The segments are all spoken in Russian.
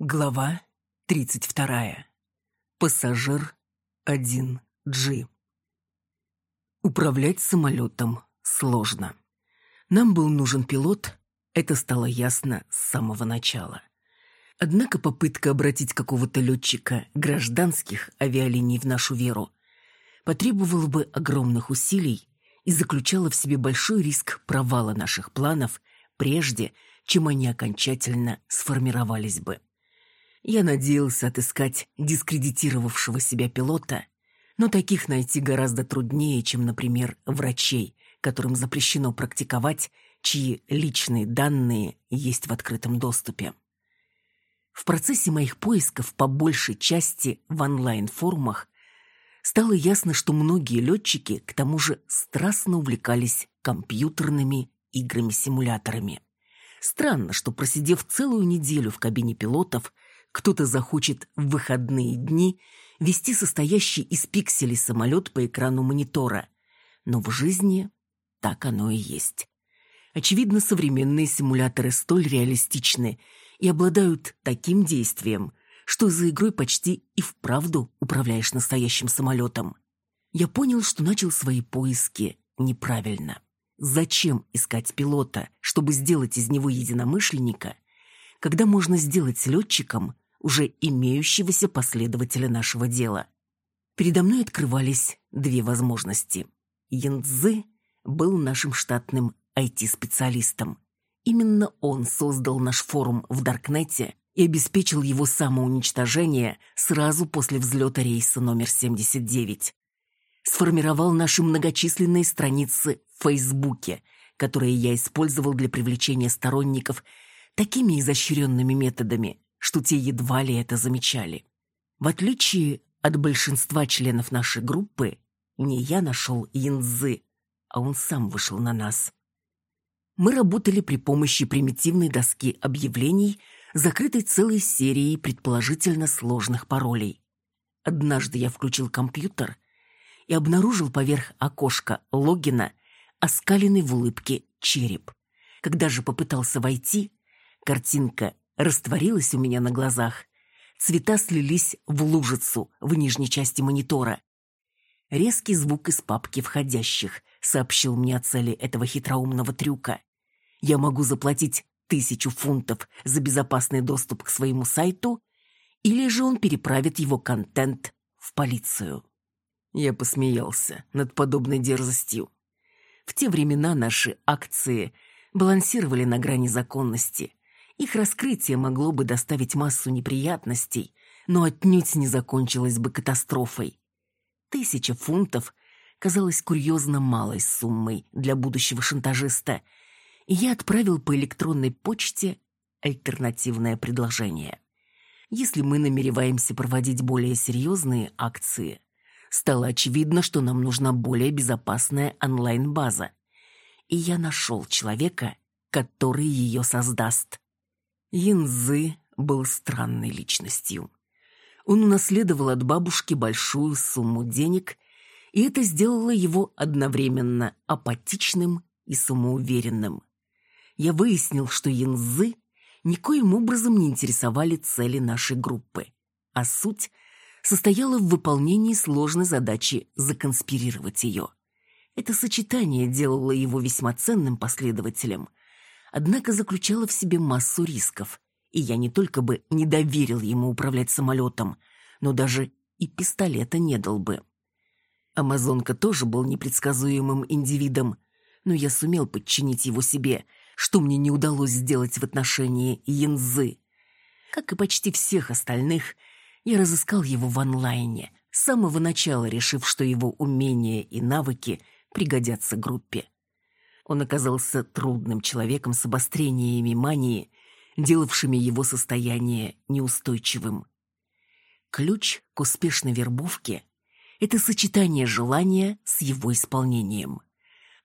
Глава 32. Пассажир 1G. Управлять самолетом сложно. Нам был нужен пилот, это стало ясно с самого начала. Однако попытка обратить какого-то летчика гражданских авиалиний в нашу веру потребовала бы огромных усилий и заключала в себе большой риск провала наших планов прежде, чем они окончательно сформировались бы. Я надеялся отыскать дискредитировавшего себя пилота, но таких найти гораздо труднее, чем, например, врачей, которым запрещено практиковать, чьи личные данные есть в открытом доступе. В процессе моих поисков по большей части в онлайн-форумах стало ясно, что многие летчики к тому же страстно увлекались компьютерными играми-симуляторами. Странно, что просидев целую неделю в кабине пилотов – кто-то захочет в выходные дни вести состоящий из пикселей самолет по экрану монитора. Но в жизни так оно и есть. Очевидно, современные симуляторы столь реалистичны и обладают таким действием, что за игрой почти и вправду управляешь настоящим самолетом. Я понял, что начал свои поиски неправильно. Зачем искать пилота, чтобы сделать из него единомышленника – когда можно сделать летчиком уже имеющегося последователя нашего дела. Передо мной открывались две возможности. Янцзы был нашим штатным IT-специалистом. Именно он создал наш форум в Даркнете и обеспечил его самоуничтожение сразу после взлета рейса номер 79. Сформировал наши многочисленные страницы в Фейсбуке, которые я использовал для привлечения сторонников такими изощренными методами, что те едва ли это замечали. В отличие от большинства членов нашей группы, не я нашел Янзы, а он сам вышел на нас. Мы работали при помощи примитивной доски объявлений, закрытой целой серией предположительно сложных паролей. Однажды я включил компьютер и обнаружил поверх окошка логина оскаленный в улыбке череп. Когда же попытался войти, Картинка растворилась у меня на глазах. Цвета слились в лужицу в нижней части монитора. Резкий звук из папки входящих сообщил мне о цели этого хитроумного трюка. Я могу заплатить тысячу фунтов за безопасный доступ к своему сайту, или же он переправит его контент в полицию. Я посмеялся над подобной дерзостью. В те времена наши акции балансировали на грани законности. Их раскрытие могло бы доставить массу неприятностей, но отнюдь не закончилось бы катастрофой. Тысяча фунтов казалась курьезно малой суммой для будущего шантажиста, и я отправил по электронной почте альтернативное предложение. Если мы намереваемся проводить более серьезные акции, стало очевидно, что нам нужна более безопасная онлайн-база. И я нашел человека, который ее создаст. Янзы был странной личностью. Он унаследовал от бабушки большую сумму денег, и это сделало его одновременно апатичным и самоуверенным. Я выяснил, что Янзы никоим образом не интересовали цели нашей группы, а суть состояла в выполнении сложной задачи законспирировать ее. Это сочетание делало его весьма ценным последователем, однако заключала в себе массу рисков, и я не только бы не доверил ему управлять самолетом, но даже и пистолета не дал бы. Амазонка тоже был непредсказуемым индивидом, но я сумел подчинить его себе, что мне не удалось сделать в отношении Янзы. Как и почти всех остальных, я разыскал его в онлайне, с самого начала решив, что его умения и навыки пригодятся группе. Он оказался трудным человеком с обострениями мании, делавшими его состояние неустойчивым. Ключ к успешной вербовке – это сочетание желания с его исполнением.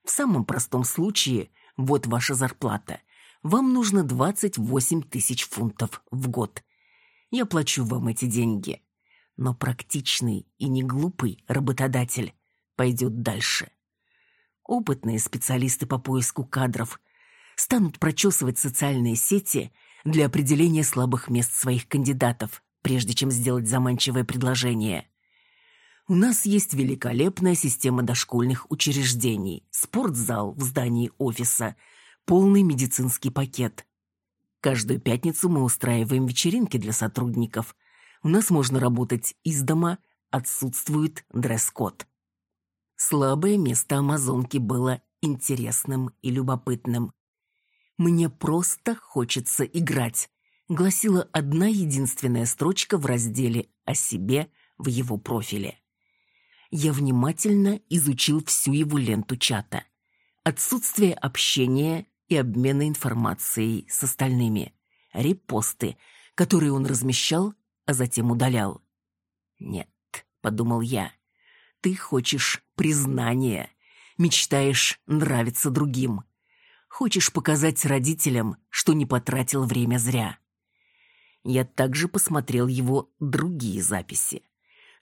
В самом простом случае, вот ваша зарплата, вам нужно 28 тысяч фунтов в год. Я плачу вам эти деньги. Но практичный и не глупый работодатель пойдет дальше. Опытные специалисты по поиску кадров станут прочесывать социальные сети, для определения слабых мест своих кандидатов, прежде чем сделать заманчивое предложение. У нас есть великолепная система дошкольных учреждений, спортзал в здании офиса, полный медицинский пакет. Каждую пятницу мы устраиваем вечеринки для сотрудников. У нас можно работать из дома, отсутствует дресс-код. Слабое место Амазонки было интересным и любопытным. «Мне просто хочется играть», — гласила одна единственная строчка в разделе «О себе» в его профиле. Я внимательно изучил всю его ленту чата. Отсутствие общения и обмена информацией с остальными. Репосты, которые он размещал, а затем удалял. «Нет», — подумал я, — «ты хочешь признания, мечтаешь нравиться другим, хочешь показать родителям, что не потратил время зря». Я также посмотрел его другие записи.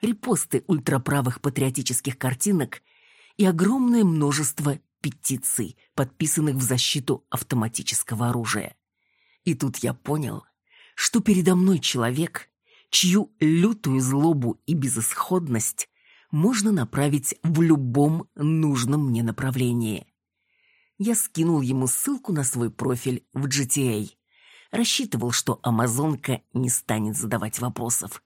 Репосты ультраправых патриотических картинок и огромное множество петиций, подписанных в защиту автоматического оружия. И тут я понял, что передо мной человек, чью лютую злобу и безысходность можно направить в любом нужном мне направлении. Я скинул ему ссылку на свой профиль в GTA. Рассчитывал, что Амазонка не станет задавать вопросов.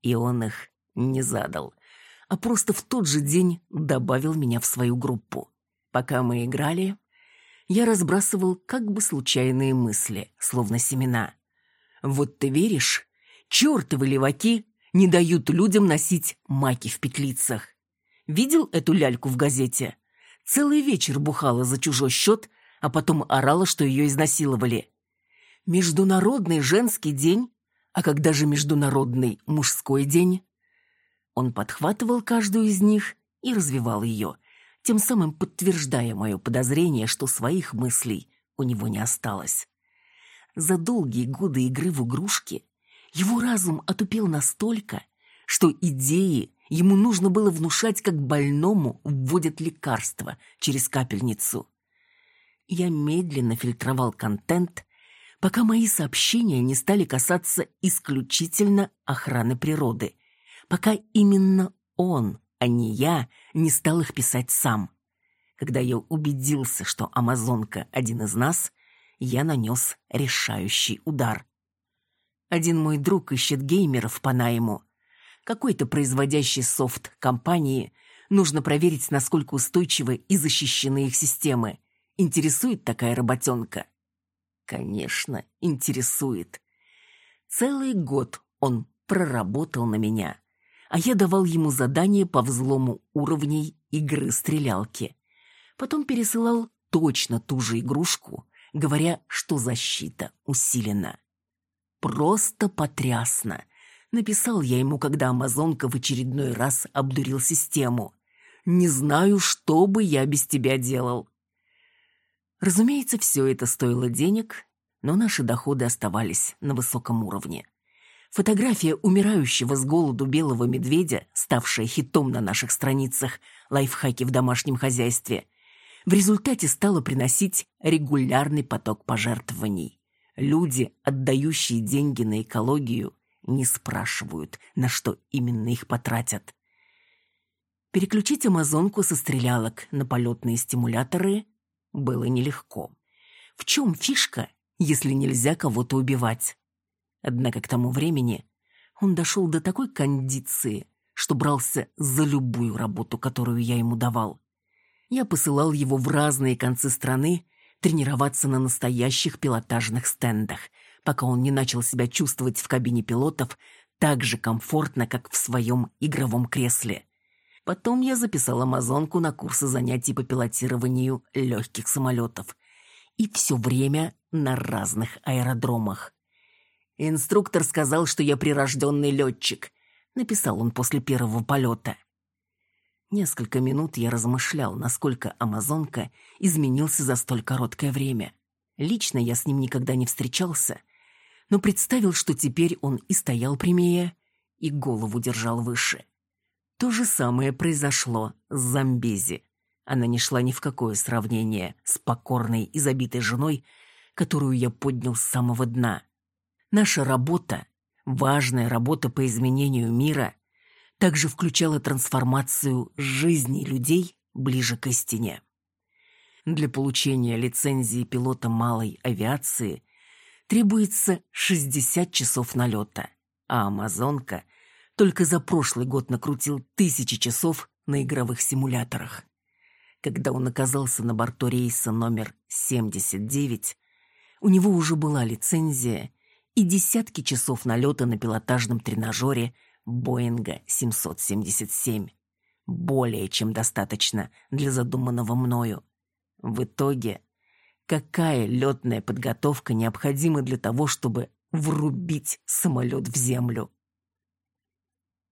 И он их не задал, а просто в тот же день добавил меня в свою группу. Пока мы играли, я разбрасывал как бы случайные мысли, словно семена. Вот ты веришь? Чёртовы леваки не дают людям носить маки в петлицах. Видел эту ляльку в газете? Целый вечер бухала за чужой счет, а потом орала, что ее изнасиловали. Международный женский день? А когда же международный мужской день? Он подхватывал каждую из них и развивал ее, тем самым подтверждая мое подозрение, что своих мыслей у него не осталось. За долгие годы игры в игрушки его разум отупел настолько, что идеи ему нужно было внушать, как больному вводят лекарство через капельницу. Я медленно фильтровал контент, пока мои сообщения не стали касаться исключительно охраны природы, пока именно он а не я не стал их писать сам. Когда я убедился, что Амазонка один из нас, я нанес решающий удар. Один мой друг ищет геймеров по найму. Какой-то производящий софт компании нужно проверить, насколько устойчивы и защищены их системы. Интересует такая работенка? Конечно, интересует. Целый год он проработал на меня а я давал ему задание по взлому уровней игры-стрелялки. Потом пересылал точно ту же игрушку, говоря, что защита усилена. Просто потрясно. Написал я ему, когда Амазонка в очередной раз обдурил систему. «Не знаю, что бы я без тебя делал». Разумеется, все это стоило денег, но наши доходы оставались на высоком уровне. Фотография умирающего с голоду белого медведя, ставшая хитом на наших страницах «Лайфхаки в домашнем хозяйстве», в результате стала приносить регулярный поток пожертвований. Люди, отдающие деньги на экологию, не спрашивают, на что именно их потратят. Переключить амазонку со стрелялок на полетные стимуляторы было нелегко. В чем фишка, если нельзя кого-то убивать? Однако к тому времени он дошел до такой кондиции, что брался за любую работу, которую я ему давал. Я посылал его в разные концы страны тренироваться на настоящих пилотажных стендах, пока он не начал себя чувствовать в кабине пилотов так же комфортно, как в своем игровом кресле. Потом я записал амазонку на курсы занятий по пилотированию легких самолетов. И все время на разных аэродромах. Инструктор сказал, что я прирожденный летчик. Написал он после первого полета. Несколько минут я размышлял, насколько Амазонка изменился за столь короткое время. Лично я с ним никогда не встречался, но представил, что теперь он и стоял прямее, и голову держал выше. То же самое произошло с Замбези. Она не шла ни в какое сравнение с покорной и забитой женой, которую я поднял с самого дна. Наша работа, важная работа по изменению мира, также включала трансформацию жизни людей ближе к истине. Для получения лицензии пилота малой авиации требуется 60 часов налета, а «Амазонка» только за прошлый год накрутил тысячи часов на игровых симуляторах. Когда он оказался на борту рейса номер 79, у него уже была лицензия и десятки часов налета на пилотажном тренажере Боинга 777. Более чем достаточно для задуманного мною. В итоге, какая летная подготовка необходима для того, чтобы врубить самолет в землю?